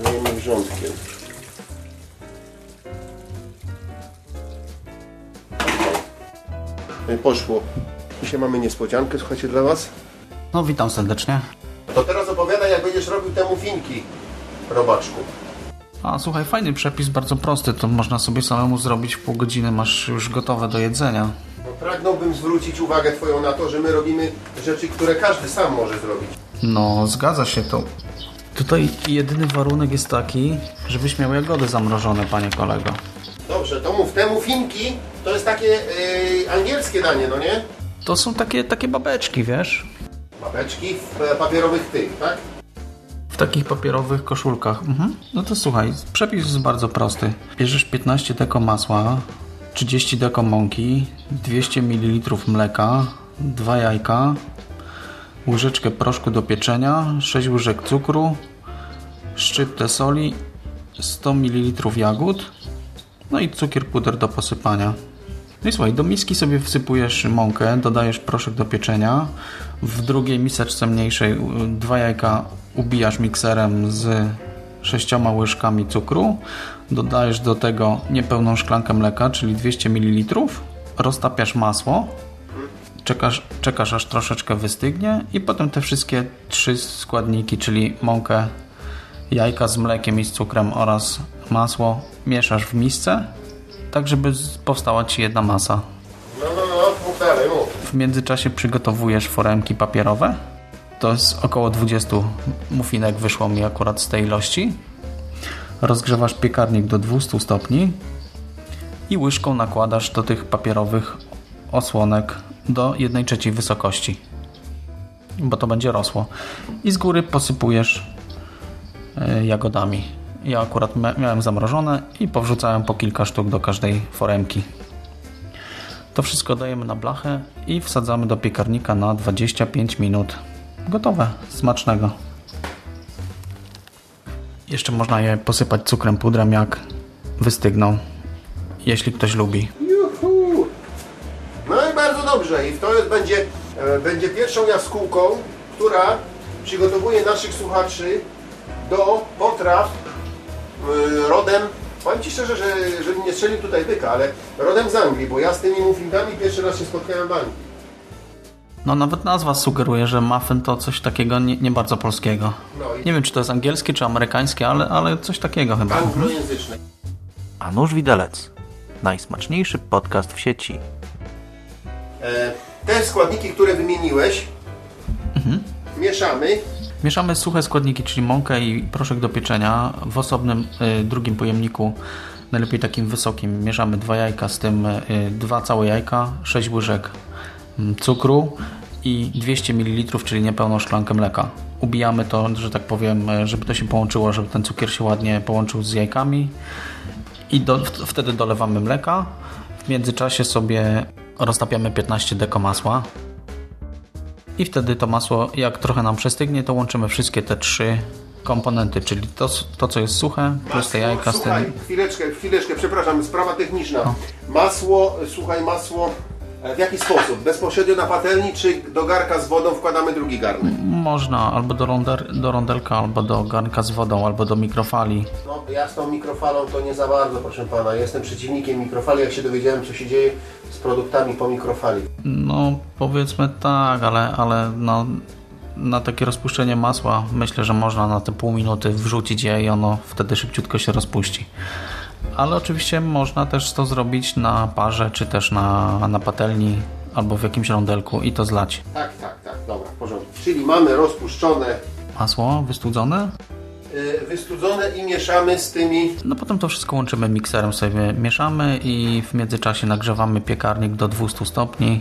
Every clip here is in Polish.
zalejemy wrzątkiem. I poszło. Dzisiaj mamy niespodziankę, słuchajcie, dla Was. No witam serdecznie. To teraz opowiadaj, jak będziesz robił te muffinki, robaczku. A słuchaj, fajny przepis, bardzo prosty. To można sobie samemu zrobić w pół godziny, masz już gotowe do jedzenia. No, pragnąłbym zwrócić uwagę Twoją na to, że my robimy rzeczy, które każdy sam może zrobić. No, zgadza się to. Tutaj jedyny warunek jest taki, żebyś miał jagody zamrożone, panie kolego. Dobrze, to mów, te muffinki to jest takie yy, angielskie danie, no nie? To są takie, takie babeczki, wiesz? Babeczki w e, papierowych tych, tak? W takich papierowych koszulkach. Mhm. No to słuchaj, przepis jest bardzo prosty. Bierzesz 15 deko masła, 30 deko mąki, 200 ml mleka, 2 jajka, łyżeczkę proszku do pieczenia, 6 łyżek cukru, szczyptę soli, 100 ml jagód, no i cukier puder do posypania. No i słuchaj, do miski sobie wsypujesz mąkę, dodajesz proszek do pieczenia. W drugiej miseczce mniejszej dwa jajka ubijasz mikserem z sześcioma łyżkami cukru. Dodajesz do tego niepełną szklankę mleka, czyli 200 ml. Roztapiasz masło. Czekasz, czekasz aż troszeczkę wystygnie i potem te wszystkie trzy składniki, czyli mąkę, jajka z mlekiem i z cukrem oraz masło mieszasz w misce, tak żeby powstała Ci jedna masa. No, no, no. W międzyczasie przygotowujesz foremki papierowe. To jest około 20 mufinek wyszło mi akurat z tej ilości. Rozgrzewasz piekarnik do 200 stopni i łyżką nakładasz do tych papierowych osłonek do 1 trzeciej wysokości, bo to będzie rosło. I z góry posypujesz jagodami. Ja akurat mia- miałem zamrożone i powrzucałem po kilka sztuk do każdej foremki. To wszystko dajemy na blachę i wsadzamy do piekarnika na 25 minut. Gotowe, smacznego. Jeszcze można je posypać cukrem pudrem jak wystygną, jeśli ktoś lubi. Juhu. No i bardzo dobrze. I to jest, będzie, e, będzie pierwszą jaskółką, która przygotowuje naszych słuchaczy do potraw e, rodem, powiem Ci szczerze, że, żebym nie strzelił tutaj byka, ale rodem z Anglii, bo ja z tymi muffinkami pierwszy raz się spotkałem w Anglii. No nawet nazwa sugeruje, że muffin to coś takiego nie, nie bardzo polskiego. No i Nie wiem, czy to jest angielskie, czy amerykańskie, ale, ale coś takiego chyba. anglojęzyczny. A nóż widelec. Najsmaczniejszy podcast w sieci. E, te składniki, które wymieniłeś, mieszamy. Mieszamy suche składniki, czyli mąkę i proszek do pieczenia w osobnym y, drugim pojemniku, najlepiej takim wysokim. Mieszamy dwa jajka, z tym y, dwa całe jajka, 6 łyżek mm, cukru i 200 ml, czyli niepełną szklankę mleka. Ubijamy to, że tak powiem, y, żeby to się połączyło, żeby ten cukier się ładnie połączył z jajkami i do, wtedy dolewamy mleka. W międzyczasie sobie roztapiamy 15 deko masła. I wtedy to masło, jak trochę nam przestygnie, to łączymy wszystkie te trzy komponenty, czyli to, to co jest suche, plus te jajka z Słuchaj, tym. chwileczkę, chwileczkę, przepraszam, sprawa techniczna. No. Masło, słuchaj, masło w jaki sposób? Bezpośrednio na patelni, czy do garka z wodą wkładamy drugi garnek? Można albo do, ronder, do rondelka, albo do garnka z wodą, albo do mikrofali. No, ja z tą mikrofalą to nie za bardzo, proszę pana. Jestem przeciwnikiem mikrofali, jak się dowiedziałem, co się dzieje z produktami po mikrofali. No powiedzmy tak, ale, ale no, na takie rozpuszczenie masła myślę, że można na te pół minuty wrzucić je i ono wtedy szybciutko się rozpuści. Ale oczywiście można też to zrobić na parze, czy też na, na patelni, albo w jakimś rondelku i to zlać. Tak, tak, tak, dobra, w porządku. Czyli mamy rozpuszczone, Masło wystudzone, y, wystudzone i mieszamy z tymi... No potem to wszystko łączymy mikserem, sobie mieszamy i w międzyczasie nagrzewamy piekarnik do 200 stopni.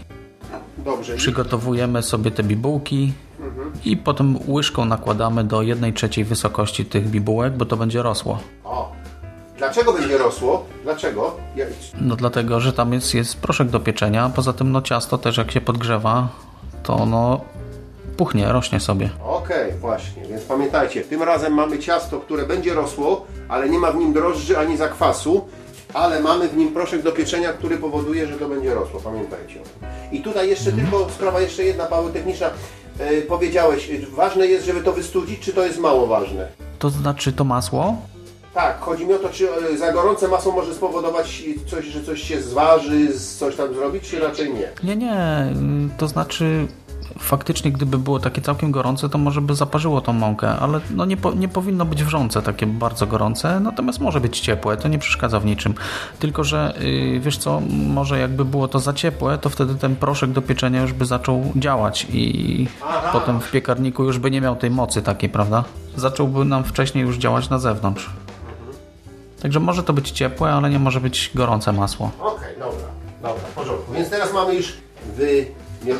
Dobrze. Przygotowujemy sobie te bibułki. Mhm. i potem łyżką nakładamy do 1 trzeciej wysokości tych bibułek, bo to będzie rosło. O. Dlaczego będzie rosło? Dlaczego? Ja... No dlatego, że tam jest, jest proszek do pieczenia, poza tym no ciasto też jak się podgrzewa, to ono puchnie, rośnie sobie. Okej, właśnie, więc pamiętajcie, tym razem mamy ciasto, które będzie rosło, ale nie ma w nim drożdży ani zakwasu, ale mamy w nim proszek do pieczenia, który powoduje, że to będzie rosło, pamiętajcie o tym. I tutaj jeszcze tylko sprawa jeszcze jedna, Paweł, techniczna. E, powiedziałeś, ważne jest, żeby to wystudzić, czy to jest mało ważne? To znaczy to masło, Tak, chodzi mi o to, czy e, za gorące masło może spowodować coś, że coś się zważy, coś tam zrobić, czy raczej nie? Nie, nie, y, to znaczy faktycznie gdyby było takie całkiem gorące, to może by zaparzyło tą mąkę, ale no nie, po, nie powinno być wrzące takie bardzo gorące, natomiast może być ciepłe, to nie przeszkadza w niczym. Tylko, że yy, wiesz co, może jakby było to za ciepłe, to wtedy ten proszek do pieczenia już by zaczął działać i Aha. potem w piekarniku już by nie miał tej mocy takiej, prawda? Zacząłby nam wcześniej już działać na zewnątrz. Także może to być ciepłe, ale nie może być gorące masło. Okej, dobra, dobra, w porządku. Więc teraz mamy już, wy,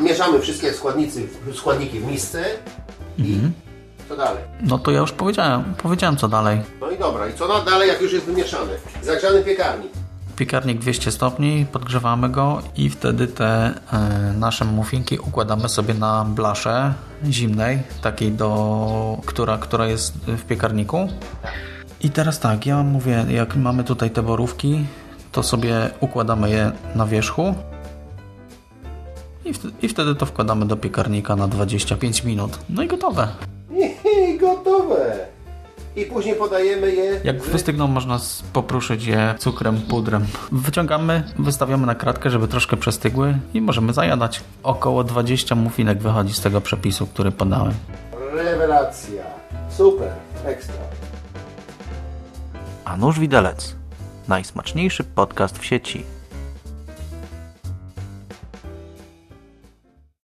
mieszamy wszystkie składnicy, składniki w misce i co dalej? No to ja już powiedziałem, powiedziałem co dalej. No i dobra, i co dalej, jak już jest wymieszane? Zagrzany piekarnik. Piekarnik 200 stopni, podgrzewamy go i wtedy te e, nasze muffinki układamy sobie na blaszę zimnej, takiej do, która, która jest w piekarniku. I teraz tak, ja mówię, jak mamy tutaj te borówki, to sobie układamy je na wierzchu i, wtedy, i wtedy to wkładamy do piekarnika na 25 minut. No i gotowe. I gotowe. I później podajemy je... Jak w- wystygną, można popruszyć je cukrem, pudrem. Wyciągamy, wystawiamy na kratkę, żeby troszkę przestygły i możemy zajadać. Około 20 muffinek wychodzi z tego przepisu, który podałem. Rewelacja. Super, ekstra. A nóż widelec. Najsmaczniejszy podcast w sieci.